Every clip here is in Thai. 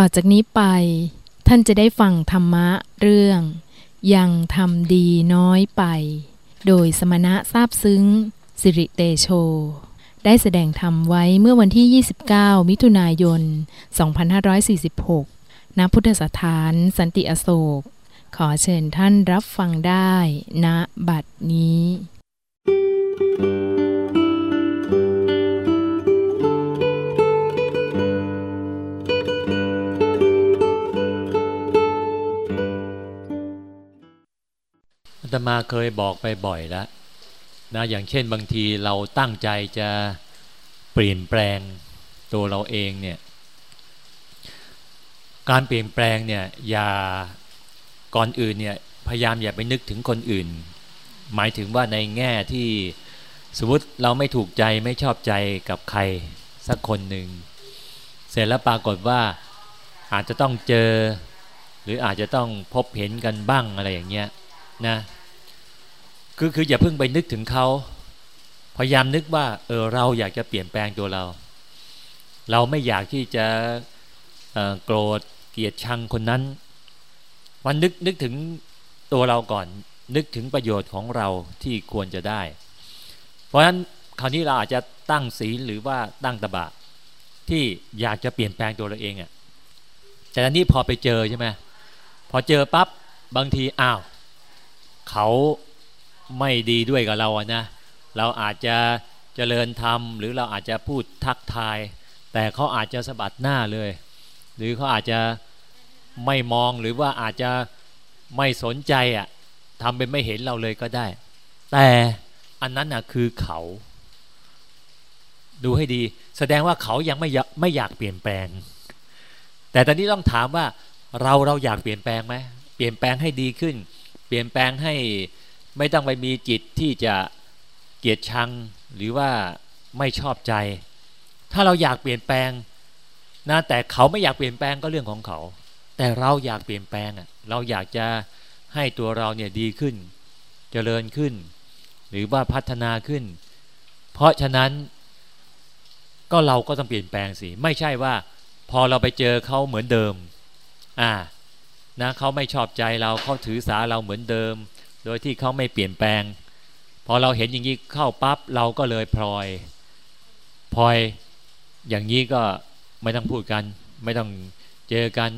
ต่อจากนี้ไป ท่านจะได้ฟังธรรมะเรื่อง ยังทำดีน้อยไป โดยสมณะทราบซึ้ง สิริเตโช ได้แสดงธรรมไว้เมื่อวันที่ 29 มิถุนายน 2546 ณ พุทธสถานสันติอโศก ขอเชิญท่านรับฟังได้ณบัดนี้ อาตมาเคยบอกไปบ่อยแล้วนะอย่างเช่นบางทีเราตั้งใจจะเปลี่ยนแปลงตัวเราเองเนี่ยการเปลี่ยนแปลงเนี่ยอย่าก่อนอื่นเนี่ยพยายามอย่าไปนึกถึงคนอื่น หมายถึงว่าในแง่ที่สมมติเราไม่ถูกใจไม่ชอบใจกับใครสักคนหนึ่งเสร็จแล้วปรากฏว่าอาจจะต้องเจอ หรืออาจจะต้องพบเห็นกันบ้างอะไรอย่างเงี้ยนะ คือคืออย่าเพิ่งไปนึกถึงเขาพยายามนึกว่า เออเราอยากจะเปลี่ยนแปลงตัวเรา เราไม่อยากที่จะโกรธเกลียดชังคนนั้นวันนึกนึกถึงตัวเราก่อน นึกถึงประโยชน์ของเราที่ควรจะได้ เพราะฉะนั้นคราวนี้เราอาจจะตั้งศีลหรือว่าตั้งตบะ ที่อยากจะเปลี่ยนแปลงตัวเราเองอะ่ะแต่ตอนนี้พอไปเจอใช่ไหมพอเจอปั๊บบางทีอ้าวเขา ไม่ดีด้วยกับเราอะนะ เราอาจจะเจริญธรรม หรือเราอาจจะพูดทักทาย แต่เขาอาจจะสะบัดหน้าเลย หรือเขาอาจจะไม่มองหรือว่าอาจจะไม่สนใจอะทำเป็นไม่เห็นเราเลยก็ได้ แต่อันนั้นอะคือเขา ดูให้ดี แสดงว่าเขายังไม่ไม่อยากเปลี่ยนแปลง แต่ตอนนี้ต้องถามว่าเราเราอยากเปลี่ยนแปลงไหมเปลี่ยนแปลงให้ดีขึ้น เปลี่ยนแปลงให้ ไม่ต้องไปมีจิตที่จะเกลียดชังหรือว่าไม่ชอบใจ ถ้าเราอยากเปลี่ยนแปลงนะแต่เขาไม่อยากเปลี่ยนแปลงก็เรื่องของเขา แต่เราอยากเปลี่ยนแปลงอะเราอยากจะให้ตัวเราเนี่ยดีขึ้นจเจริญขึ้น หรือว่าพัฒนาขึ้น เพราะฉะนั้นก็เราก็ต้องเปลี่ยนแปลงสิไม่ใช่ว่า พอเราไปเจอเขาเหมือนเดิมอ่านะเขาไม่ชอบใจเราเขาถือสาเราเหมือนเดิม โดยที่เขาไม่เปลี่ยนแปลง พอเราเห็นอย่างนี้เข้าปั๊บเราก็เลยพลอยพลอยอย่างนี้ก็ไม่ต้องพูดกัน ไม่ต้องเจอกัน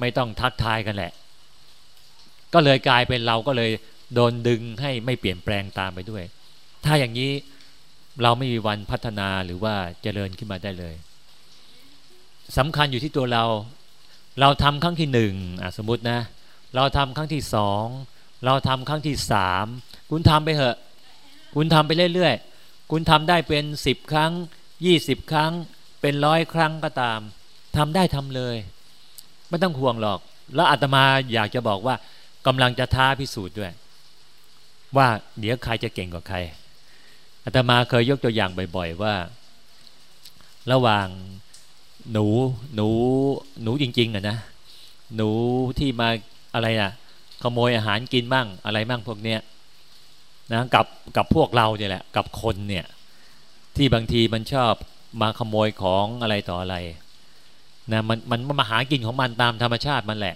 ไม่ต้องทักทายกันแหละ ก็เลยกลายเป็นเราก็เลยโดนดึงให้ไม่เปลี่ยนแปลงตามไปด้วย ถ้าอย่างนี้เราไม่มีวันพัฒนาหรือว่าเจริญขึ้นมาได้เลยสำคัญอยู่ที่ตัวเรา เราทำครั้งที่หนึ่งสมมตินะ เราทำครั้งที่สอง เราทำครั้งที่สามคุณทำไปเถอะ คุณทำไปเรื่อยๆ คุณทำได้เป็นสิบครั้งยี่สิบครั้ง เป็นร้อยครั้งก็ตามทำได้ทำเลย ไม่ต้องห่วงหรอก แล้วอาตมาอยากจะบอกว่ากำลังจะท้าพิสูจน์ด้วย ว่าเดี๋ยวใครจะเก่งกว่าใครอาตมาเคยยกตัวอย่างบ่อย ๆ ว่า ระหว่างหนูหนูหนูจริงๆอะนะหนูที่มาอะไรอะ ขโมยอาหารกินบ้างอะไรบ้างพวกเนี้ยนะกับกับพวกเราเนี่ยแหละกับคนเนี่ยที่บางทีมันชอบมาขโมยของอะไรต่ออะไรนะมันมันมาหากินของมันตามธรรมชาติมันแหละ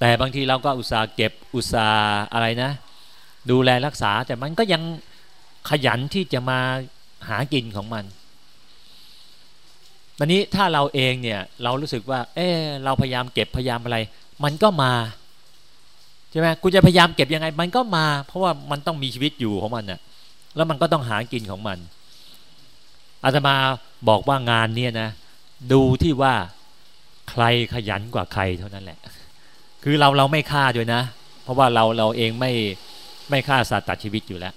แต่บางทีเราก็อุตส่าห์เก็บอุตส่าห์อะไรนะ ดูแลรักษาแต่มันก็ยังขยันที่จะมาหากินของมันวันนี้ถ้าเราเองเนี่ยเรารู้สึกว่า เออเราพยายามเก็บพยายามอะไร มันก็มา ใช่ไหมกูจะพยายามเก็บยังไงมันก็มา เพราะว่ามันต้องมีชีวิตอยู่ของมันน่ะแล้วมันก็ต้องหากินของมันอาตมาบอกว่างานเนี่ยนะ ดูที่ว่าใครขยันกว่าใครเท่านั้นแหละ คือเราเราไม่ฆ่าด้วยนะ เพราะว่าเราเราเองไม่ไม่ฆ่าสัตว์ตัดชีวิตอยู่แล้ว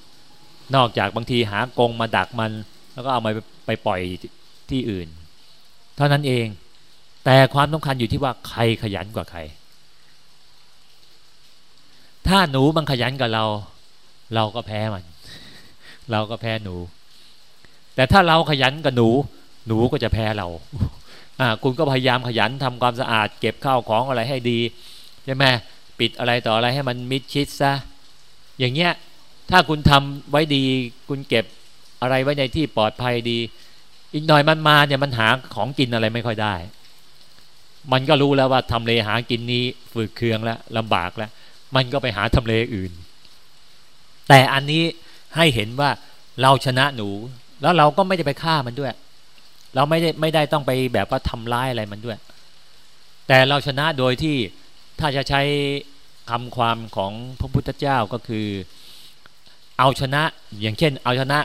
นอกจากบางทีหากงมาดักมัน แล้วก็เอามาไปปล่อยที่อื่น เท่านั้นเองแต่ความสำคัญอยู่ที่ว่าใครขยันกว่าใคร ถ้าหนูมันขยันกับเรา เราก็แพ้มัน เราก็แพ้หนู แต่ถ้าเราขยันกับหนู หนูก็จะแพ้เราอ่าคุณก็พยายามขยันทำความสะอาด เก็บข้าวของอะไรให้ดีใช่ไหมปิดอะไรต่ออะไรให้มันมิดชิดซะอย่างเงี้ยถ้าคุณทำไว้ดี คุณเก็บอะไรไว้ในที่ปลอดภัยดี อีกหน่อยมันมาเนี่ยมันหาของกินอะไรไม่ค่อยได้ มันก็รู้แล้วว่าทำเลหากินนี้ฝืดเคืองแล้วลำบากแล้ว มันก็ไปหาทำเลอื่น แต่อันนี้ให้เห็นว่าเราชนะหนู แล้วเราก็ไม่ได้ไปฆ่ามันด้วย เราไม่ได้ไม่ได้ต้องไปแบบว่าทำร้ายอะไรมันด้วย แต่เราชนะโดยที่ถ้าจะใช้คำความของพระพุทธเจ้าก็คือ เอาชนะอย่างเช่น เอาชนะ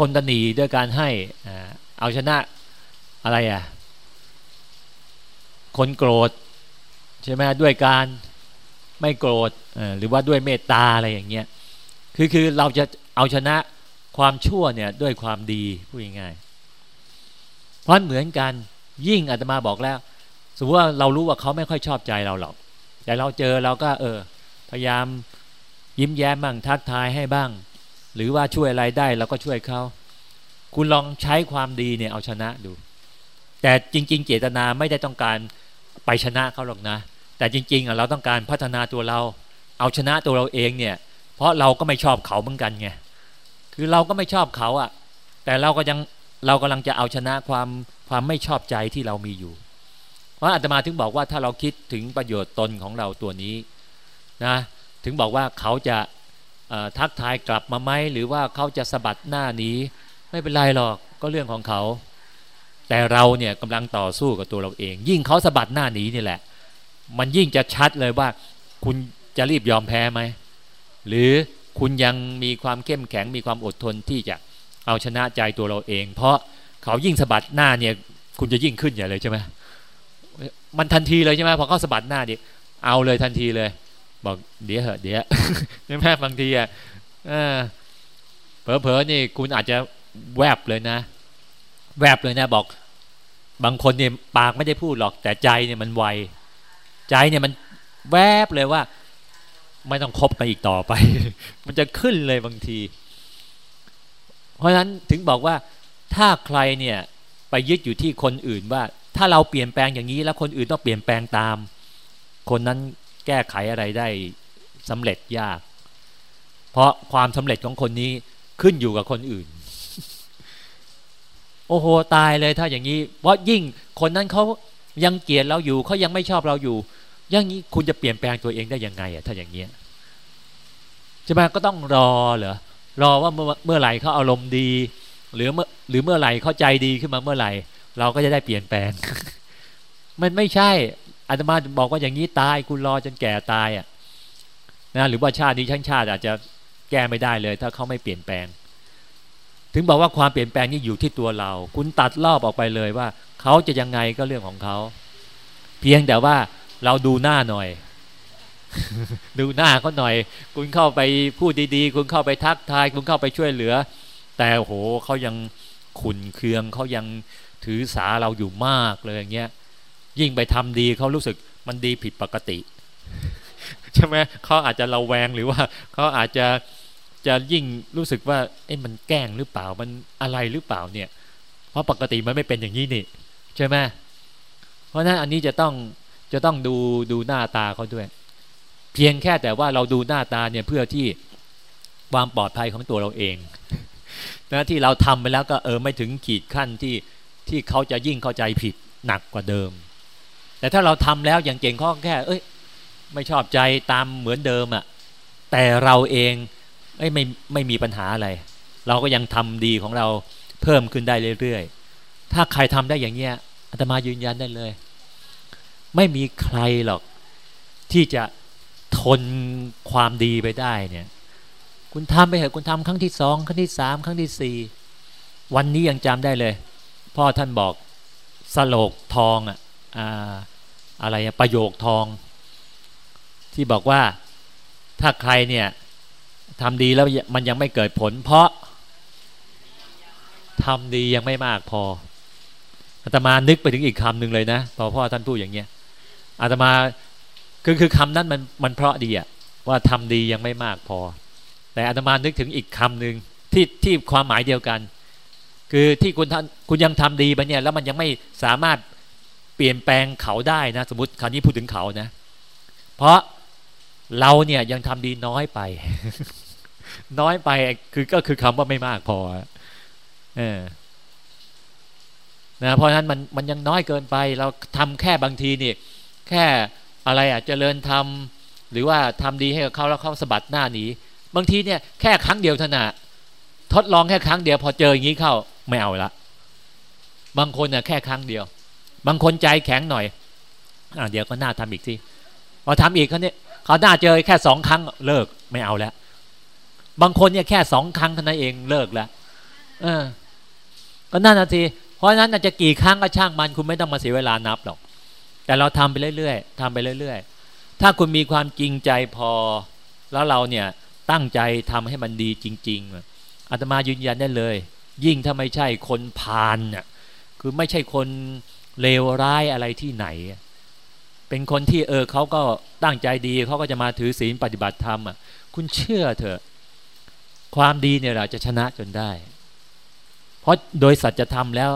คนตนีด้วยการให้เอาชนะอะไรอะคนโกรธใช่ไหมด้วยการ ไม่โกรธหรือว่าด้วยเมตตาอะไรอย่างเงี้ยคือคือเราจะเอาชนะความชั่วเนี่ยด้วยความดีพูดง่ายๆเพราะเหมือนกันยิ่งอาตมาบอกแล้ว สมมติว่าเรารู้ว่าเขาไม่ค่อยชอบใจเราหรอกแต่เราเจอเราก็เออ พยายามยิ้มแย้มบ้างทักทายให้บ้าง หรือว่าช่วยอะไรได้เราก็ช่วยเขาคุณลองใช้ความดีเนี่ยเอาชนะดู แต่จริง ๆ เจตนาไม่ได้ต้องการไปชนะเขาหรอกนะ แต่จริงๆเราต้องการพัฒนาตัวเรา เอาชนะตัวเราเองเนี่ย เพราะเราก็ไม่ชอบเขาเหมือนกันไงคือเราก็ไม่ชอบเขาอะ่ะ แต่เราก็ยังเรากำลังจะเอาชนะความความไม่ชอบใจที่เรามีอยู่เพราะอาตมาถึงบอกว่าถ้าเราคิดถึงประโยชน์ตนของเราตัวนี้นะถึงบอกว่าเขาจะทักทายกลับมาไหมหรือว่าเขาจะสะบัดหน้านี้ ไม่เป็นไรหรอกก็เรื่องของเขา แต่เราเนี่ยกำลังต่อสู้กับตัวเราเอง ยิ่งเขาสะบัดหน้านีนี่แหละ มันยิ่งจะชัดเลยว่า คุณจะรีบยอมแพ้ไหม หรือคุณยังมีความเข้มแข็งมีความอดทนที่จะเอาชนะใจตัวเราเอง เพราะเขายิ่งสะบัดหน้าเนี่ย คุณจะยิ่งขึ้นใหญ่เลยใช่ไหมมันทันทีเลยใช่ไหมพอเขาสะบัดหน้าดิเอาเลยทันทีเลย บอกเดี๋ยวเหอะเดี๋ยวใช่ไหมบางทีอะเผลอๆนี่คุณอาจจะแวบเลยนะ แวบเลยนะบอก บางคนเนี่ยปากไม่ได้พูดหรอกแต่ใจเนี่ยมันไว ใจเนี่ยมันแวบเลยว่า ไม่ต้องคบกันอีกต่อไป มันจะขึ้นเลยบางที เพราะฉะนั้นถึงบอกว่าถ้าใครเนี่ยไปยึดอยู่ที่คนอื่นว่า ถ้าเราเปลี่ยนแปลงอย่างนี้ แล้วคนอื่นต้องเปลี่ยนแปลงตาม คนนั้นแก้ไขอะไรได้สำเร็จยาก เพราะความสำเร็จของคนนี้ขึ้นอยู่กับคนอื่น โอ้โหตายเลยถ้าอย่างนี้เพราะยิ่งคนนั้นเขายังเกลียดเราอยู่เขายังไม่ชอบเราอยู่ อย่างนี้คุณจะเปลี่ยนแปลงตัวเองได้ยังไงอะถ้าอย่างเงี้ยใช่ไหมก็ต้องรอเหรอรอว่าเมื่อเมื่อไหร่เขาอารมณ์ดี หรือเมื่อหรือเมื่อไหร่เขาใจดีขึ้นมาเมื่อไหร่ เราก็จะได้เปลี่ยนแปลง มันไม่ใช่อาตมาบอกว่าอย่างนี้ตายคุณรอจนแก่ตายอะนะหรือว่าชาตินี้ชั้นชาติอาจจะแก้ไม่ได้เลย ถ้าเขาไม่เปลี่ยนแปลง ถึงบอกว่าความเปลี่ยนแปลงนี้อยู่ที่ตัวเรา คุณตัดรอบออกไปเลยว่าเขาจะยังไงก็เรื่องของเขาเพียงแต่ว่า เราดูหน้าหน่อย ดูหน้าเขาหน่อย คุณเข้าไปพูดดีๆ คุณเข้าไปทักทาย คุณเข้าไปช่วยเหลือ แต่โหเขายังขุนเคืองเขายังถือสาเราอยู่มากเลยอย่างเงี้ยยิ่งไปทำดีเขารู้สึกมันดีผิดปกติ ใช่ไหมเขาอาจจะเราแวงหรือว่าเขาอาจจะจะยิ่งรู้สึกว่าเอ้มันแกล้งหรือเปล่ามันอะไรหรือเปล่าเนี่ย เพราะปกติมันไม่เป็นอย่างนี้นี่ใช่ไหมเพราะนั้นอันนี้จะต้อง จะต้องดูดูหน้าตาเขาด้วย เพียงแค่แต่ว่าเราดูหน้าตาเนี่ยเพื่อที่ความปลอดภัยของตัวเราเองนะที่เราทำไปแล้วก็เออไม่ถึงขีดขั้นที่ที่เขาจะยิ่งเข้าใจผิดหนักกว่าเดิม แต่ถ้าเราทำแล้วอย่างเก่งข้อแค่ เอ้ย ไม่ชอบใจตามเหมือนเดิมอะ่ะแต่เราเองไม่ไม่มีปัญหาอะไร เราก็ยังทำดีของเราเพิ่มขึ้นได้เรื่อยๆ ถ้าใครทำได้อย่างเงี้ยอาตมายืนยันได้เลย ไม่มีใครหรอก ที่จะทนความดีไปได้เนี่ย คุณทำไปเถอะคุณทำครั้งที่สองครั้งที่สามครั้งที่สี่วันนี้ยังจำได้เลย พ่อท่านบอกสโลกทองอะอะไรประโยคทอง ที่บอกว่าถ้าใครเนี่ยทำดีแล้วมันยังไม่เกิดผล เพราะทำดียังไม่มากพออาตมานึกไปถึงอีกคำหนึ่งเลยนะพอพ่อท่านพูดอย่างเงี้ย อาตมาคือคือคำนั้นมันมันเพราะดีอะว่าทำดียังไม่มากพอ แต่อาตมานึกถึงอีกคำหนึ่งที่ที่ความหมายเดียวกัน คือที่คุณท่านคุณยังทำดีไปเนี่ยแล้วมันยังไม่สามารถเปลี่ยนแปลงเขาได้นะสมมติคราวนี้พูดถึงเขานะ เพราะเราเนี่ยยังทำดีน้อยไป น้อยไปคือก็คือคำว่าไม่มากพอเออนะเพราะฉะนั้นมันมันยังน้อยเกินไป เราทำแค่บางทีนี่ แค่อะไรอะเจริญทำหรือว่าทำดีให้กับเขาแล้วเขาสะบัดหน้าหนีบางทีเนี่ยแค่ครั้งเดียวเท่านั้นทดลองแค่ครั้งเดียวพอเจออย่างนี้เข้าไม่เอาละบางคนเนี่ยแค่ครั้งเดียว บางคนใจแข็งหน่อยอ่าเดี๋ยวก็น่าทำอีกสิพอทำอีกเขาเนี่ยเขาหน้าเจอแค่สองครั้งเลิกไม่เอาแล้วบางคนเนี่ยแค่สองครั้งเท่านั้นเองเลิกแล้วเออ ก็นั่นนาทีเพราะฉะนั้นอาจจะกี่ครั้งก็ช่างมันคุณไม่ต้องมาเสียเวลานับหรอก แต่เราทำไปเรื่อยๆทำไปเรื่อย ๆ ถ้าคุณมีความจริงใจพอ แล้วเราเนี่ยตั้งใจทำให้มันดีจริงๆอาตมายืนยันได้เลย ยิ่งถ้าไม่ใช่คนพาลเนี่ยคือไม่ใช่คนเลวร้ายอะไรที่ไหน เป็นคนที่เออเขาก็ตั้งใจดีเขาก็จะมาถือศีลปฏิบัติธรรมอะคุณเชื่อเถอะ ความดีเนี่ยเราจะชนะจนได้ เพราะโดยสัจธรรมแล้ว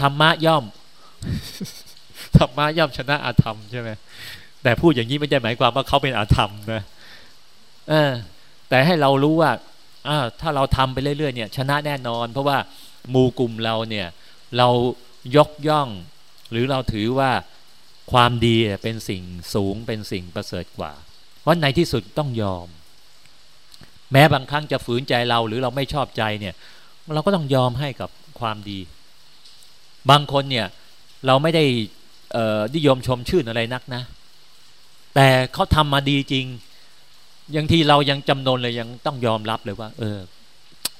ธรรมะย่อม ธรรมะย่อมชนะอาธรรมใช่ไหมแต่พูดอย่างนี้ไม่ได้หมายความว่าเขาเป็นอาธรรมนะเออแต่ให้เรารู้ว่าอ้าถ้าเราทำไปเรื่อยๆเนี่ยชนะแน่นอน เพราะว่าหมู่กลุ่มเราเนี่ยเรายกย่อง หรือเราถือว่าความดีเป็นสิ่งสูงเป็นสิ่งประเสริฐกว่า เพราะในที่สุดต้องยอม แม้บางครั้งจะฝืนใจเราหรือเราไม่ชอบใจเนี่ย เราก็ต้องยอมให้กับความดี บางคนเนี่ยเราไม่ได้ นิยมชมชื่นอะไรนักนะ แต่เขาทำมาดีจริงยังที่เรายังจำนนเลยยังต้องยอมรับเลยว่า เออ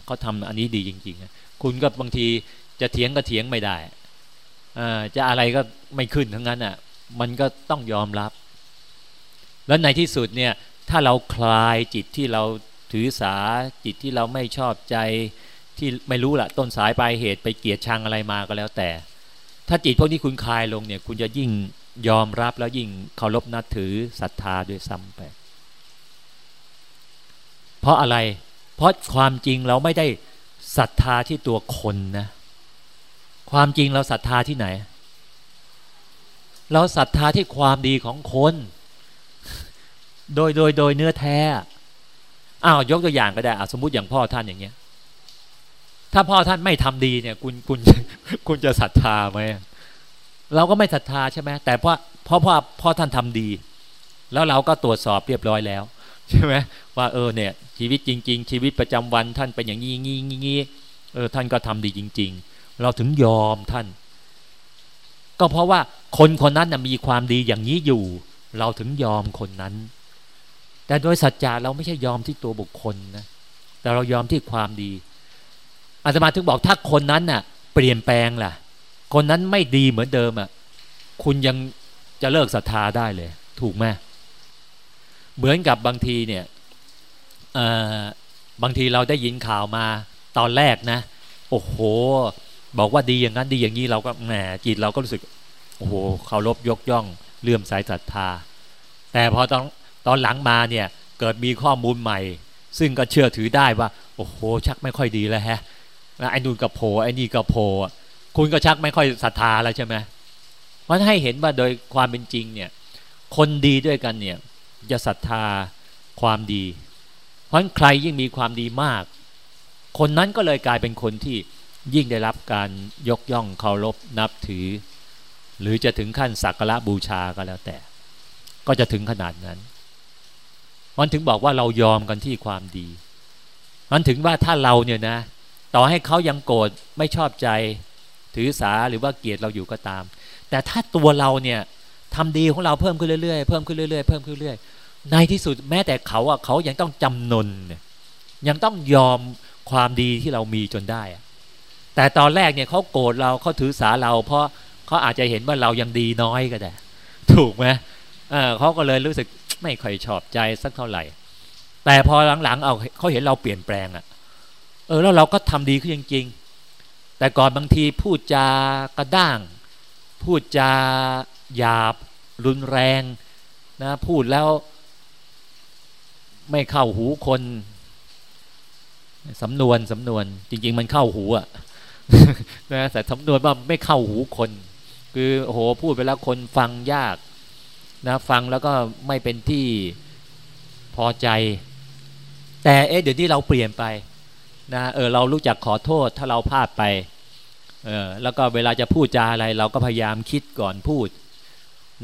เขาทำอันนี้ดีจริงๆคุณก็บางทีจะเถียงก็เถียงไม่ได้จะอะไรก็ไม่ขึ้นทั้งนั้นอะ มันก็ต้องยอมรับ แล้วในที่สุดเนี่ย ถ้าเราคลายจิตที่เราถือสาจิตที่เราไม่ชอบใจที่ไม่รู้ละต้นสายปลายเหตุไปเกลียดชังอะไรมาก็แล้วแต่ ถ้าจิตพวกนี้คุณคลายลงเนี่ย คุณจะยิ่งยอมรับแล้วยิ่งเคารพนับถือศรัทธาด้วยซ้ำไป เพราะอะไร เพราะความจริงเราไม่ได้ศรัทธาที่ตัวคนนะ ความจริงเราศรัทธาที่ไหน เราศรัทธาที่ความดีของคน โดยโดยโดยเนื้อแท้อ้าวยกตัวอย่างก็ได้สมมติอย่างพ่อท่านอย่างเงี้ย ถ้าพ่อท่านไม่ทำดีเนี่ย คุณคุณคุณจะศรัทธาไหมเราก็ไม่ศรัทธาใช่ไหมแต่เพราะเพราะพ่อพ่อท่านทำดี แล้วเราก็ตรวจสอบเรียบร้อยแล้ว ใช่ไหมว่าเออเนี่ย ชีวิตจริง ๆ ชีวิตประจำวันท่านเป็นอย่างนี้งี้งี้เออท่านก็ทำดีจริง ๆ เราถึงยอมท่าน ก็เพราะว่าคนคนนั้นนะมีความดีอย่างนี้อยู่ เราถึงยอมคนนั้น แต่โดยสัจจะเราไม่ใช่ยอมที่ตัวบุคคลนะแต่เรายอมที่ความดี อาตมาถึงบอกถ้าคนนั้นน่ะ เปลี่ยนแปลงล่ะ คนนั้นไม่ดีเหมือนเดิมอะคุณยังจะเลิกศรัทธาได้เลย ถูกไหมเหมือนกับบางทีเนี่ยบางทีเราได้ยินข่าวมาตอนแรกนะ โอ้โห บอกว่าดีอย่างนั้นดีอย่างนี้เราก็แหมจิตเราก็รู้สึกโอ้โหเคารพยกย่องเลื่อมสายศรัทธา แต่พอตอนตอนหลังมาเนี่ยเกิดมีข้อมูลใหม่ ซึ่งก็เชื่อถือได้ว่า โอ้โห ชักไม่ค่อยดีแล้วฮะ ไอ้นู่นกับโผไอ้นี่กับโผคุณก็ชักไม่ค่อยศรัทธาแล้วใช่ไหมเพราะให้เห็นว่าโดยความเป็นจริงเนี่ยคนดีด้วยกันเนี่ยจะศรัทธาความดี เพราะใครยิ่งมีความดีมาก คนนั้นก็เลยกลายเป็นคนที่ยิ่งได้รับการยกย่องเคารพนับถือ หรือจะถึงขั้นสักการะบูชาก็แล้วแต่ ก็จะถึงขนาดนั้นมันถึงบอกว่าเรายอมกันที่ความดี มันถึงว่าถ้าเราเนี่ยนะ ต่อให้เขายังโกรธไม่ชอบใจ ถือสาหรือว่าเกลียดเราอยู่ก็ตาม แต่ถ้าตัวเราเนี่ยทำดีของเราเพิ่มขึ้นเรื่อยๆเพิ่มขึ้นเรื่อยๆเพิ่มขึ้นเรื่อยๆในที่สุดแม้แต่เขาอะเขายังต้องจำนนยังต้องยอมความดีที่เรามีจนได้ แต่ตอนแรกเนี่ยเขาโกรธเราเขาถือสาเรา เพราะเขาอาจจะเห็นว่าเรายังดีน้อยก็ได้ ถูกไหมเออเขาก็เลยรู้สึกไม่ค่อยชอบใจสักเท่าไหร่ แต่พอหลังๆ เอาเขาเห็นเราเปลี่ยนแปลงอะ่ะ เออแล้วเราก็ทำดีขึ้นจริง ๆ แต่ก่อนบางทีพูดจากระด้าง พูดจาหยาบ รุนแรงนะพูดแล้วไม่เข้าหูคนสำนวนสำนวนจริง ๆ มันเข้าหูอะ่ะนะแต่สำนวนว่าไม่เข้าหูคน คือโอ้โหพูดไปแล้วคนฟังยากนะฟังแล้วก็ไม่เป็นที่พอใจ แต่เอ๊ะเดี๋ยวนี้เราเปลี่ยนไป นะเออเรารู้จักขอโทษถ้าเราพลาดไปเออแล้วก็เวลาจะพูดจาอะไร เราก็พยายามคิดก่อนพูด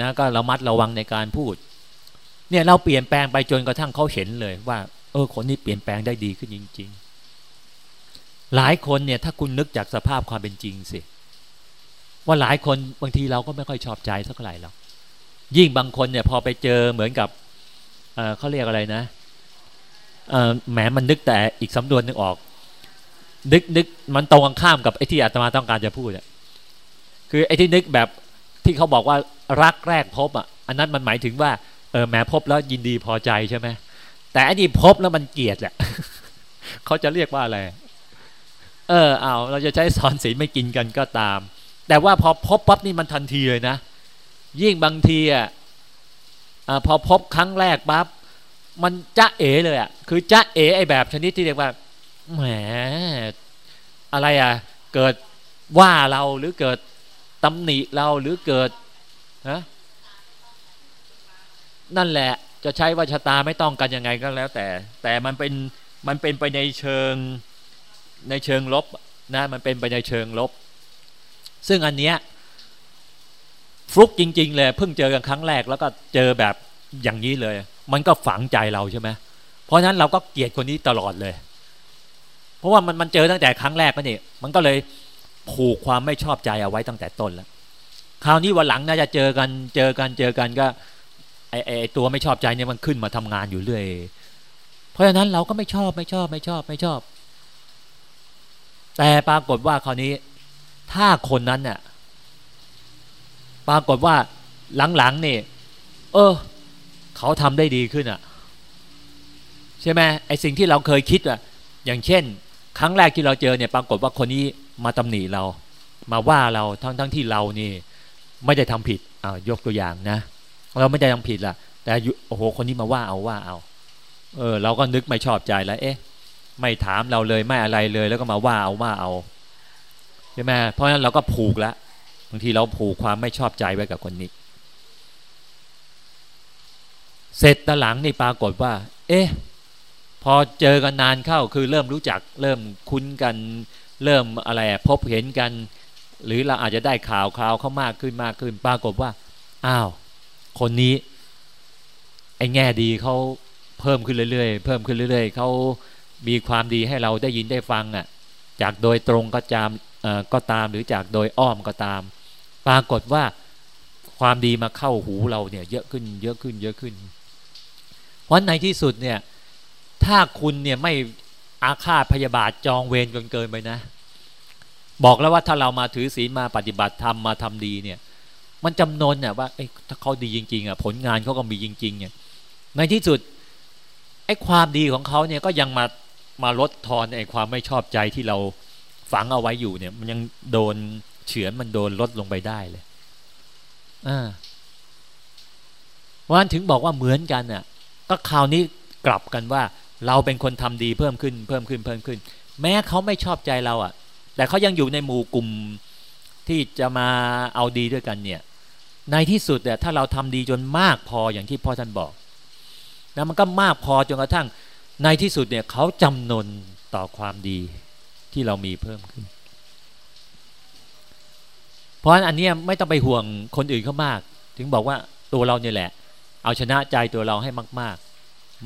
นะก็ระมัดระวังในการพูด เนี่ยเราเปลี่ยนแปลงไปจนกระทั่งเขาเห็นเลยว่า เออคนนี้เปลี่ยนแปลงได้ดีขึ้นจริง ๆ หลายคนเนี่ยถ้าคุณนึกจากสภาพความเป็นจริงสิว่าหลายคนบางทีเราก็ไม่ค่อยชอบใจสักไหร่หรอกยิ่งบางคนเนี่ยพอไปเจอเหมือนกับเเขาเรียกอะไรนะแหมมันนึกแต่อีกสำนวนนึงออก นึกนึกมันตรงกันข้ามกับไอ้ที่อาตมาต้องการจะพูดอะคือไอ้ที่นึกแบบที่เขาบอกว่ารักแรกพบอะอันนั้นมันหมายถึงว่าเออแหมพบแล้วยินดีพอใจใช่ไหมแต่อันนี้พบแล้วมันเกลียดแหละเขาจะเรียกว่าอะไรเออเอาเราจะใช้สอนศีลไม่กินกันก็ตาม แต่ว่าพอพบปั๊บนี่มันทันทีเลยนะ ยิ่งบางทีอะพอพบครั้งแรกปั๊บมันจะเอ๋เลยอะคือจะเอ๋ไอแบบชนิดที่เรียกว่า แหมอะไรอะเกิดว่าเราหรือเกิดตำหนิเราหรือเกิดฮะนั่นแหละจะใช้ว่าชะตาไม่ต้องกันยังไงก็แล้วแต่ แต่มันเป็นมันเป็นไปในเชิงในเชิงลบนะมันเป็นไปในเชิงลบ ซึ่งอันเนี้ยฟลุกจริง ๆ เลยเพิ่งเจอกันครั้งแรกแล้วก็เจอแบบอย่างนี้เลย มันก็ฝังใจเราใช่ไหมเพราะฉะนั้นเราก็เกลียดคนนี้ตลอดเลย เพราะว่ามันมันเจอตั้งแต่ครั้งแรกนี่มันก็เลยผูกความไม่ชอบใจเอาไว้ตั้งแต่ต้นแล้วคราวนี้วันหลังน่าจะเจอกันเจอกันเจอกันก็ไอไอตัวไม่ชอบใจเนี่ยมันขึ้นมาทำงานอยู่เรื่อยเพราะฉะนั้นเราก็ไม่ชอบไม่ชอบไม่ชอบไม่ชอบ แต่ปรากฏว่าคราวนี้ ถ้าคนนั้นเนี่ยปรากฏว่าหลังๆนี่เออ เขาทำได้ดีขึ้นอะ ใช่ไหมไอสิ่งที่เราเคยคิดอะ อย่างเช่น ครั้งแรกที่เราเจอเนี่ยปรากฏว่าคนนี้มาตำหนิเรา มาว่าเราทั้งทั้งที่เรานี่ ไม่ได้ทำผิดอ่ายกตัวอย่างนะ เราไม่ได้ทำผิดล่ะ แต่โอ้โหคนนี้มาว่าเอาว่าเอาเออเราก็นึกไม่ชอบใจแล้วเอ๊ะ ไม่ถามเราเลยไม่อะไรเลย แล้วก็มาว่าเอาว่าเอาใช่ไหมเพราะฉะนั้นเราก็ผูกแล้วบางทีเราผูกความไม่ชอบใจไว้กับคนนี้ เสร็จตหลังนี่ปรากฏว่า เอ๊ะ พอเจอกันนานเข้าคือเริ่มรู้จักเริ่มคุ้นกัน เริ่มอะไรพบเห็นกัน หรือเราอาจจะได้ข่าวคราวเขามากขึ้นมากขึ้น ปรากฏว่าอ้าว คนนี้ ไอ้แง่ดีเขาเพิ่มขึ้นเรื่อยๆ เพิ่มขึ้นเรื่อยๆเขามีความดีให้เราได้ยินได้ฟังอะ จากโดยตรงก็จามก็ตามหรือจากโดยอ้อมก็ตาม ปรากฏว่าความดีมาเข้าหูเราเนี่ย เยอะขึ้น เยอะขึ้น เยอะขึ้น เพราะในที่สุดเนี่ย ถ้าคุณเนี่ยไม่อาฆาตพยาบาทจองเวรจนเกินไปนะ บอกแล้วว่าถ้าเรามาถือศีลมาปฏิบัติธรรมมาทำดีเนี่ย มันจำนนเนี่ยว่าถ้าเขาดีจริง ๆ อะ ผลงานเขาก็มีจริง ๆ เนี่ย ในที่สุดไอ้ความดีของเขาเนี่ยก็ยังมามาลดทอนไอ้ความไม่ชอบใจที่เราฝังเอาไว้อยู่เนี่ย มันยังโดนเฉือนมันโดนลดลงไปได้เลยอ่าวันถึงบอกว่าเหมือนกันอะ ก็คราวนี้กลับกันว่า เราเป็นคนทำดีเพิ่มขึ้นเพิ่มขึ้นเพิ่มขึ้น แม้เขาไม่ชอบใจเราอะ แต่เขายังอยู่ในหมู่กลุ่มที่จะมาเอาดีด้วยกันเนี่ย ในที่สุดเนี่ยถ้าเราทำดีจนมากพออย่างที่พ่อท่านบอกนะมันก็มากพอจนกระทั่งในที่สุดเนี่ยเขาจำนนต่อความดีที่เรามีเพิ่มขึ้น เพราะอันนี้ไม่ต้องไปห่วงคนอื่นเขามาก ถึงบอกว่าตัวเราเนี่ยแหละ เอาชนะใจตัวเราให้มากๆ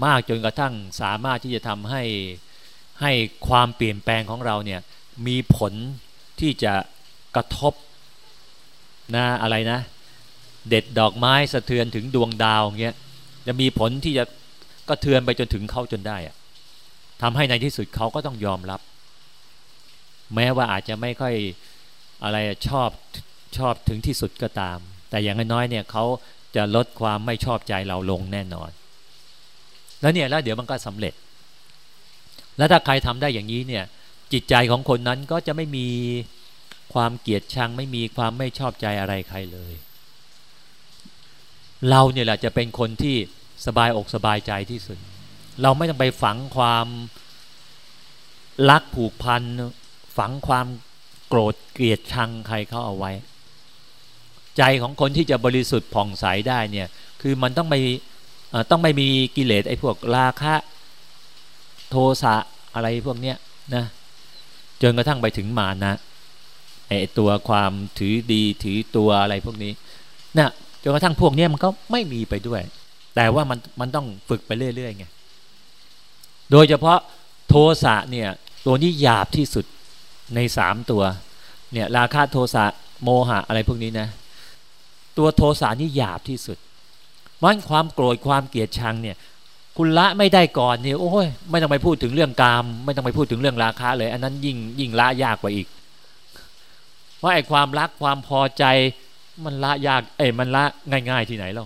มากจนกระทั่งสามารถที่จะทำให้ให้ความเปลี่ยนแปลงของเราเนี่ยมีผลที่จะกระทบนะอะไรนะ เด็ดดอกไม้สะเทือนถึงดวงดาวเงี้ยจะมีผลที่จะกระเทือนไปจนถึงเขาจนได้อะทำให้ในที่สุดเขาก็ต้องยอมรับ แม้ว่าอาจจะไม่ค่อยอะไรชอบชอบถึงที่สุดก็ตาม แต่อย่างน้อยเนี่ยเขาจะลดความไม่ชอบใจเราลงแน่นอน แล้วเนี่ยแล้วเดี๋ยวมันก็สำเร็จ แล้วถ้าใครทำได้อย่างนี้เนี่ย จิตใจของคนนั้นก็จะไม่มีความเกลียดชังไม่มีความไม่ชอบใจอะไรใครเลย เราเนี่ยแหละจะเป็นคนที่สบายอกสบายใจที่สุด เราไม่ต้องไปฝังความรักผูกพันฝังความโกรธเกลียดชังใครเขาเอาไว้ ใจของคนที่จะบริสุทธิ์ผ่องใสได้เนี่ย คือมันต้องไม่ ต้องไม่มีกิเลสไอ้พวกราคะโทสะอะไรพวกเนี้ยนะจนกระทั่งไปถึงมานะไอ้ตัวความถือดีถือตัวอะไรพวกนี้นะจนกระทั่งพวกเนี้ยมันก็ไม่มีไปด้วย แต่ว่ามันมันต้องฝึกไปเรื่อยๆไงโดยเฉพาะโทสะเนี่ยตัวนี้หยาบที่สุดในสามตัวเนี่ยราคะโทสะโมหะอะไรพวกนี้นะ ตัวโทสะนี่หยาบที่สุด มันความโกรธความเกลียดชังเนี่ยคุณละไม่ได้ก่อนเนี่ยโอ้ยไม่ต้องไปพูดถึงเรื่องกาม ไม่ต้องไปพูดถึงเรื่องราคะเลย อันนั้นยิ่งยิ่งละยากกว่าอีกว่าไอ้ความรักความพอใจมันละยากเอ้มันละง่าย ๆที่ไหนเรา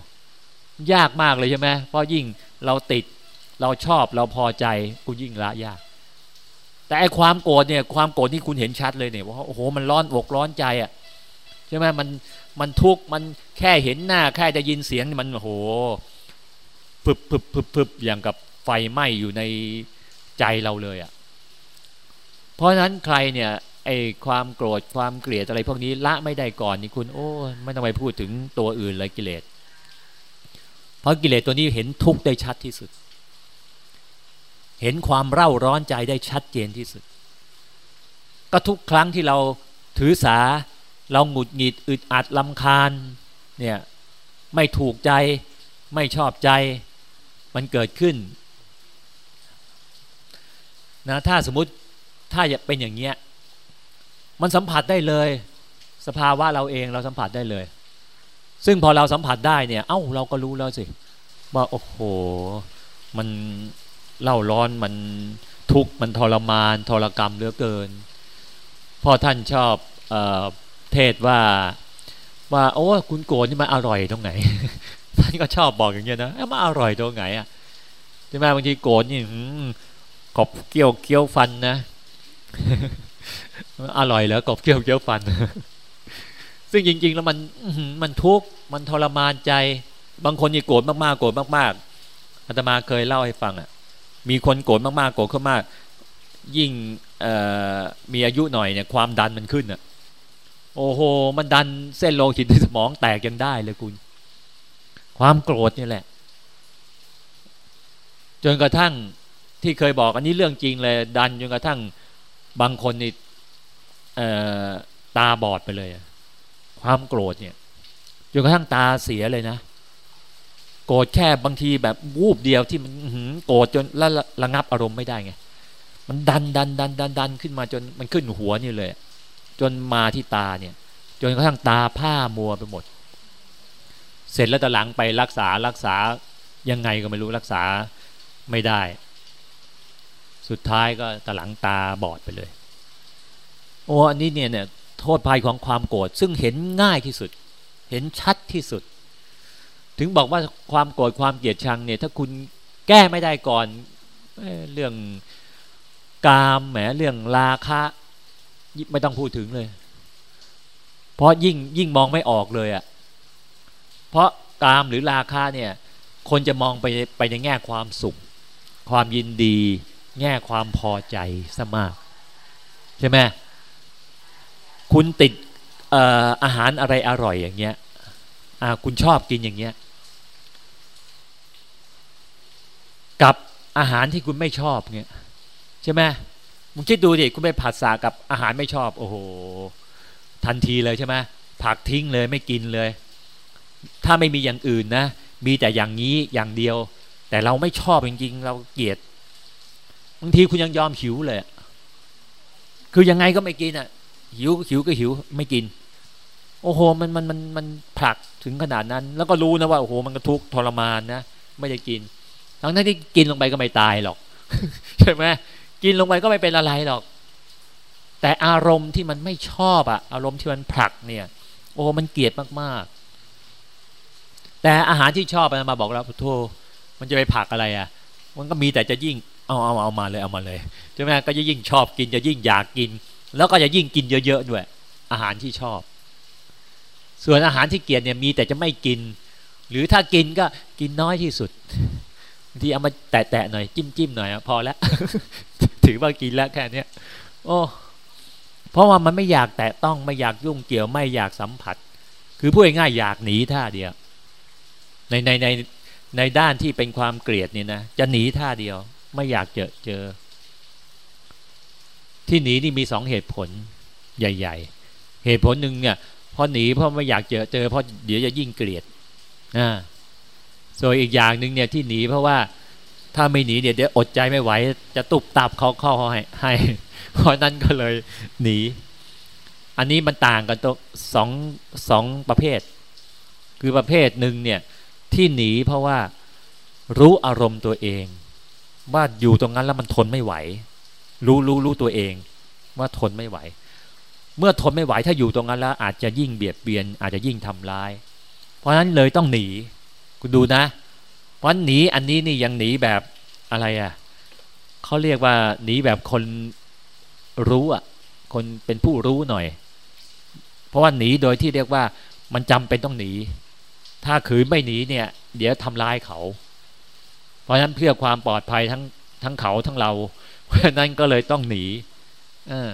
ยากมากเลยใช่ไหมเพราะยิ่งเราติดเราชอบเราพอใจกูยิ่งละยาก แต่ไอ้ความโกรธเนี่ยความโกรธที่คุณเห็นชัดเลยเนี่ยว่าโอ้โหมันร้อนอกร้อนใจอะใช่ไหมมัน มันทุกข์มันแค่เห็นหน้าแค่จะยินเสียงมันโหพึบพึบพึบพึบอย่างกับไฟไหม้อยู่ในใจเราเลยอะ เพราะฉะนั้นใครเนี่ยไอความโกรธความเกลียดอะไรพวกนี้ละไม่ได้ก่อนนี่คุณโอ้ไม่ต้องไปพูดถึงตัวอื่นเลยกิเลส เพราะกิเลสตัวนี้เห็นทุกข์ได้ชัดที่สุด เห็นความเร่าร้อนใจได้ชัดเจนที่สุด ก็ทุกครั้งที่เราถือสา เราหงุดหงิดอึดอัดลำคาญเนี่ยไม่ถูกใจไม่ชอบใจมันเกิดขึ้นนะถ้าสมมติถ้าเป็นอย่างเงี้ยมันสัมผัสได้เลย สภาวะเราเองเราสัมผัสได้เลย ซึ่งพอเราสัมผัสได้เนี่ย เอ้าเราก็รู้แล้วสิว่าโอ้โห มันเล่าร้อนมันทุกข์มันทรมานทรกรรมเหลือเกินพ่อท่านชอบเออ เทศว่าว่าโอ้คุณโกรธนี่มันอร่อยตรงไหนท่านก็ชอบบอกอย่างเงี้ยนะมันอร่อยตรงไหนอะใช่ไหมบางทีโกรธนี่กบเกี่ยวเกี้ยวฟันนะอร่อยแล้วกบเกี้ยวเกี้ยวฟัน ซึ่งจริง ๆ แล้วมันมันทุกข์มันทรมานใจ บางคนนี่โกรธมากๆโกรธมากๆอาตมาเคยเล่าให้ฟังอะ มีคนโกรธมากๆโกรธขึ้นมาก ยิ่งมีอายุหน่อยเนี่ยความดันมันขึ้นอะ โอ้โห มันดันเส้นโลหิตในสมองแตกยังได้เลยคุณ ความโกรธนี่แหละ จนกระทั่งที่เคยบอกอันนี้เรื่องจริงเลย ดันจนกระทั่งบางคนนี่ตาบอดไปเลย ความโกรธเนี่ยจนกระทั่งตาเสียเลยนะ โกรธแค่บางทีแบบวูบเดียวที่มันโกรธจนละระงับอารมณ์ไม่ได้ไง มันดันดันดันดันดันขึ้นมาจนมันขึ้นหัวนี่เลย จนมาที่ตาเนี่ย จนกระทั่งตาผ้ามัวไปหมด เสร็จแล้วตะหลังไปรักษารักษายังไงก็ไม่รู้รักษาไม่ได้ สุดท้ายก็ตะหลังตาบอดไปเลย โอ้อันนี้เนี่ยเนี่ยโทษภัยของความโกรธซึ่งเห็นง่ายที่สุด เห็นชัดที่สุด ถึงบอกว่าความโกรธความเกลียดชังเนี่ย ถ้าคุณแก้ไม่ได้ก่อนเรื่องกามแหมเรื่องราคะ ไม่ต้องพูดถึงเลย เพราะยิ่งยิ่งมองไม่ออกเลยอะ่ะ เพราะกามหรือราคะเนี่ย คนจะมองไปไปในแง่ความสุข ความยินดี แง่ความพอใจซะมากใช่ไหมคุณติดอาหารอะไรอร่อยอย่างเงี้ยคุณชอบกินอย่างเงี้ย กับอาหารที่คุณไม่ชอบเงี้ยใช่ไหม มึงคิดดูดิคุณไปผัดสากับอาหารไม่ชอบ โอ้โห ทันทีเลยใช่ไหมผักทิ้งเลยไม่กินเลย ถ้าไม่มีอย่างอื่นนะ มีแต่อย่างนี้อย่างเดียว แต่เราไม่ชอบจริงๆ เราเกลียดบางทีคุณยังยอมหิวเลย คือยังไงก็ไม่กินอะ หิวหิวก็หิวไม่กิน โอ้โห มันมันมันมันผลักถึงขนาดนั้น แล้วก็รู้นะว่าโอ้โห มันก็ทุกข์ทรมานนะ ไม่ได้กิน ทั้งนั้นที่กินลงไปก็ไม่ตายหรอก ใช่ไหม กินลงไปก็ไม่เป็นอะไรหรอก แต่อารมณ์ที่มันไม่ชอบอะอารมณ์ที่มันผลักเนี่ย โอ้มันเกลียดมากๆ แต่อาหารที่ชอบมาบอกแล้วพุทโธมันจะไปผลักอะไรอะมันก็มีแต่จะยิ่งเอาเอาเอามาเลยเอามาเลยใช่ไหมก็จะยิ่งชอบกินจะยิ่งอยากกิน แล้วก็จะยิ่งกินเยอะๆด้วย อาหารที่ชอบ ส่วนอาหารที่เกลียดเนี่ยมีแต่จะไม่กิน หรือถ้ากินก็กินน้อยที่สุดที่เอามาแตะๆหน่อยจิ้มจิ้มหน่อยพอแล้ว ถือว่ากินแล้วแค่เนี้ยโอ้เพราะว่ามันไม่อยากแตะต้องไม่อยากยุ่งเกี่ยวไม่อยากสัมผัส คือพูดง่ายอยากหนีท่าเดียว ในในในในด้านที่เป็นความเกลียดเนี่ยนะจะหนีท่าเดียว ไม่อยากเจอเจอ ที่หนีนี่มีสองเหตุผลใหญ่ ๆ เหตุผลหนึ่งเนี่ยพราะหนีเพราะไม่อยากเจอเจอเพราะเดี๋ยวจะยิ่งเกลียดนะส่วนอีกอย่างหนึ่งเนี่ยที่หนีเพราะว่า ถ้าไม่หนีเนี่ยเดี๋ยวอดใจไม่ไหว จะตุบตับเขาเข้าให้ให้เพราะนั้นก็เลยหนี อันนี้มันต่างกันตรงสองสองประเภท คือประเภทหนึ่งเนี่ยที่หนีเพราะว่ารู้อารมณ์ตัวเอง ว่าอยู่ตรงนั้นแล้วมันทนไม่ไหว รู้รู้รู้ตัวเอง ว่าทนไม่ไหว เมื่อทนไม่ไหวถ้าอยู่ตรงนั้นแล้วอาจจะยิ่งเบียดเบียน อาจจะยิ่งทำร้าย เพราะฉะนั้นเลยต้องหนี คุณดูนะ เพราะหนีอันนี้นี่ยังหนีแบบอะไรอะ่ะเขาเรียกว่าหนีแบบคนรู้อะ คนเป็นผู้รู้หน่อย เพราะว่าหนีโดยที่เรียกว่ามันจำเป็นต้องหนี ถ้าขืนไม่หนีเนี่ย เดี๋ยวทำร้ายเขา เพราะฉะนั้นเพื่อความปลอดภัยทั้งทั้งเขาทั้งเรา เพราะฉะนั้นก็เลยต้องหนีออ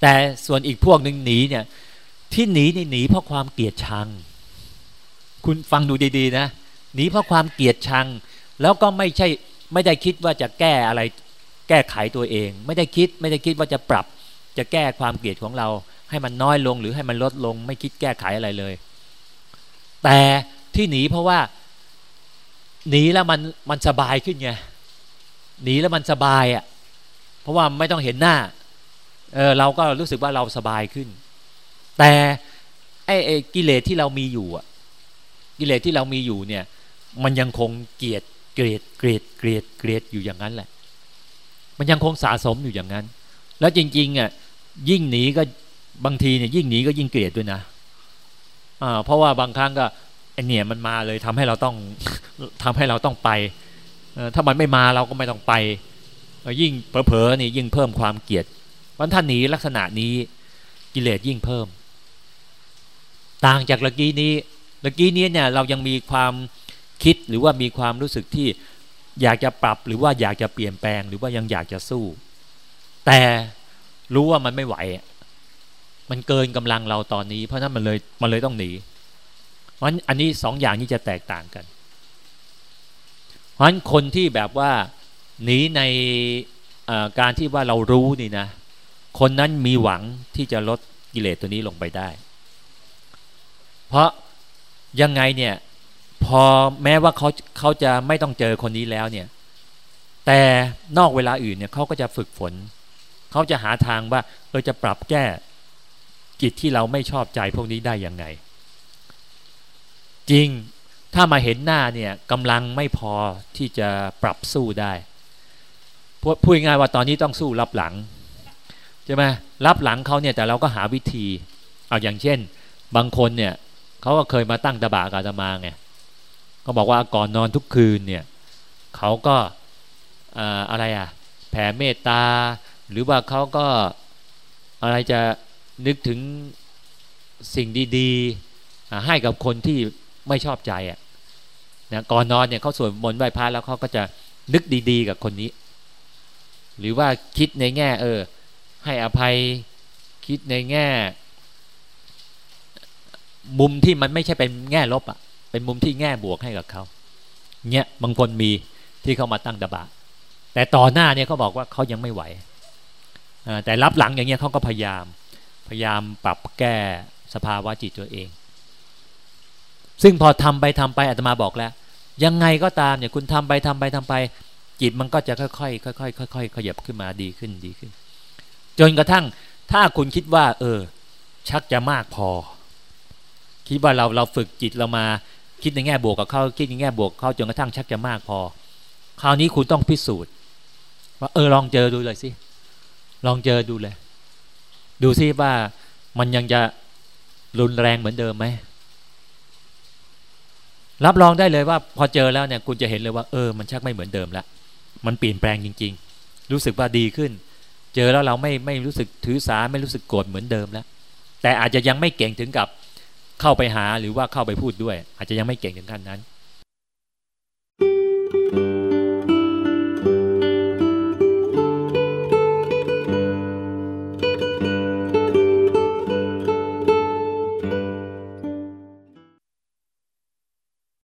แต่ส่วนอีกพวกหนึ่งหนีเนี่ย ที่หนีนี่หนีเพราะความเกลียดชัง คุณฟังดูดี ๆ นะ หนีเพราะความเกลียดชัง แล้วก็ไม่ใช่ไม่ได้คิดว่าจะแก้อะไร แก้ไขตัวเอง ไม่ได้คิดไม่ได้คิดว่าจะปรับ จะแก้ความเกลียดของเรา ให้มันน้อยลงหรือให้มันลดลง ไม่คิดแก้ไขอะไรเลย แต่ที่หนีเพราะว่า หนีแล้วมันมันสบายขึ้นไงหนีแล้วมันสบายอะ่ะ เพราะว่าไม่ต้องเห็นหน้าเออเราก็รู้สึกว่าเราสบายขึ้น แต่ไอ้ไอ้กิเลสที่เรามีอยู่อะกิเลสที่เรามีอยู่เนี่ย มันยังคงเกลียดเกลียดเกลียดเกลียดเกลียดอยู่อย่างนั้นแหละ มันยังคงสะสมอยู่อย่างนั้น แล้วจริงๆอะยิ่งหนีก็บางทีเนี่ยยิ่งหนีก็ยิ่งเกลียดด้วยนะอ่าเพราะว่าบางครั้งก็ไอเนี่ยมันมาเลยทำให้เราต้องทำให้เราต้องไปถ้ามันไม่มาเราก็ไม่ต้องไป ยิ่งเผลอๆนี่ยิ่งเพิ่มความเกลียดวันท่านหนีลักษณะนี้กิเลสยิ่งเพิ่ม ต่างจากเมื่อกี้นี้เมื่อกี้นี้เนี่ยเรายังมีความ คิดหรือว่ามีความรู้สึกที่อยากจะปรับหรือว่าอยากจะเปลี่ยนแปลงหรือว่ายังอยากจะสู้ แต่รู้ว่ามันไม่ไหว มันเกินกำลังเราตอนนี้ เพราะนั้นมันเลยมันเลยต้องหนีเพราะอันนี้สองอย่างนี้จะแตกต่างกัน เพราะฉะนั้นคนที่แบบว่าหนีในการที่ว่าเรารู้นี่นะ คนนั้นมีหวังที่จะลดกิเลสตัวนี้ลงไปได้ เพราะยังไงเนี่ย พอแม้ว่าเขาเขาจะไม่ต้องเจอคนนี้แล้วเนี่ย แต่นอกเวลาอื่นเนี่ยเขาก็จะฝึกฝน เขาจะหาทางว่าเออจะปรับแก้จิตที่เราไม่ชอบใจพวกนี้ได้ยังไง จริงถ้ามาเห็นหน้าเนี่ยกำลังไม่พอที่จะปรับสู้ได้พูดง่ายว่าตอนนี้ต้องสู้รับหลังใช่ไหมรับหลังเขาเนี่ยแต่เราก็หาวิธี เอาอย่างเช่น บางคนเนี่ยเขาก็เคยมาตั้งตบะกาตมาไง เขาบอกว่าก่อนนอนทุกคืนเนี่ยเขาก็อะไรอะแผ่เมตตา หรือว่าเขาก็อะไรจะนึกถึงสิ่งดีๆ ให้กับคนที่ไม่ชอบใจอะนะก่อนนอนเนี่ยเขาสวดมนต์ไหว้พระแล้วเขาก็จะนึกดีๆ กับคนนี้ หรือว่าคิดในแง่เออให้อภัยคิดในแง่ มุมที่มันไม่ใช่เป็นแง่ลบอะ่ะ เป็นมุมที่แง่บวกให้กับเขาเนี่ยบางคนมีที่เขามาตั้งดบะ แต่ต่อหน้าเนี่ยเขาบอกว่าเขายังไม่ไหวแต่รับหลังอย่างเงี้ยเขาก็พยายามพยายามปรับแก้สภาวะจิตตัวเอง ซึ่งพอทำไปทำไปอาตมาบอกแล้ว ยังไงก็ตามเนี่ยคุณทำไปทำไปทำไป จิตมันก็จะค่อยๆค่อยๆค่อยๆขยับขึ้นมาดีขึ้นดีขึ้น จนกระทั่งถ้าคุณคิดว่า เออ ชักจะมากพอ คิดว่าเราเราฝึกจิตเรามา คิดในแง่บวกกับเขาคิดในแง่บวกเขาจนกระทั่งชักจะมากพอ คราวนี้คุณต้องพิสูจน์ ว่าเออลองเจอดูเลยสิลองเจอดูเลย ดูซิว่ามันยังจะรุนแรงเหมือนเดิมไหมรับรองได้เลยว่าพอเจอแล้วเนี่ยคุณจะเห็นเลยว่าเออมันชักไม่เหมือนเดิมแล้วมันเปลี่ยนแปลงจริง ๆ รู้สึกว่าดีขึ้น เจอแล้วเราไม่ไม่รู้สึกถือสาไม่รู้สึกโกรธเหมือนเดิมแล้ว แต่อาจจะยังไม่เก่งถึงกับ เข้าไปหาหรือว่าเข้าไปพูดด้วย อาจจะยังไม่เก่งถึงขั้นนั้น thank you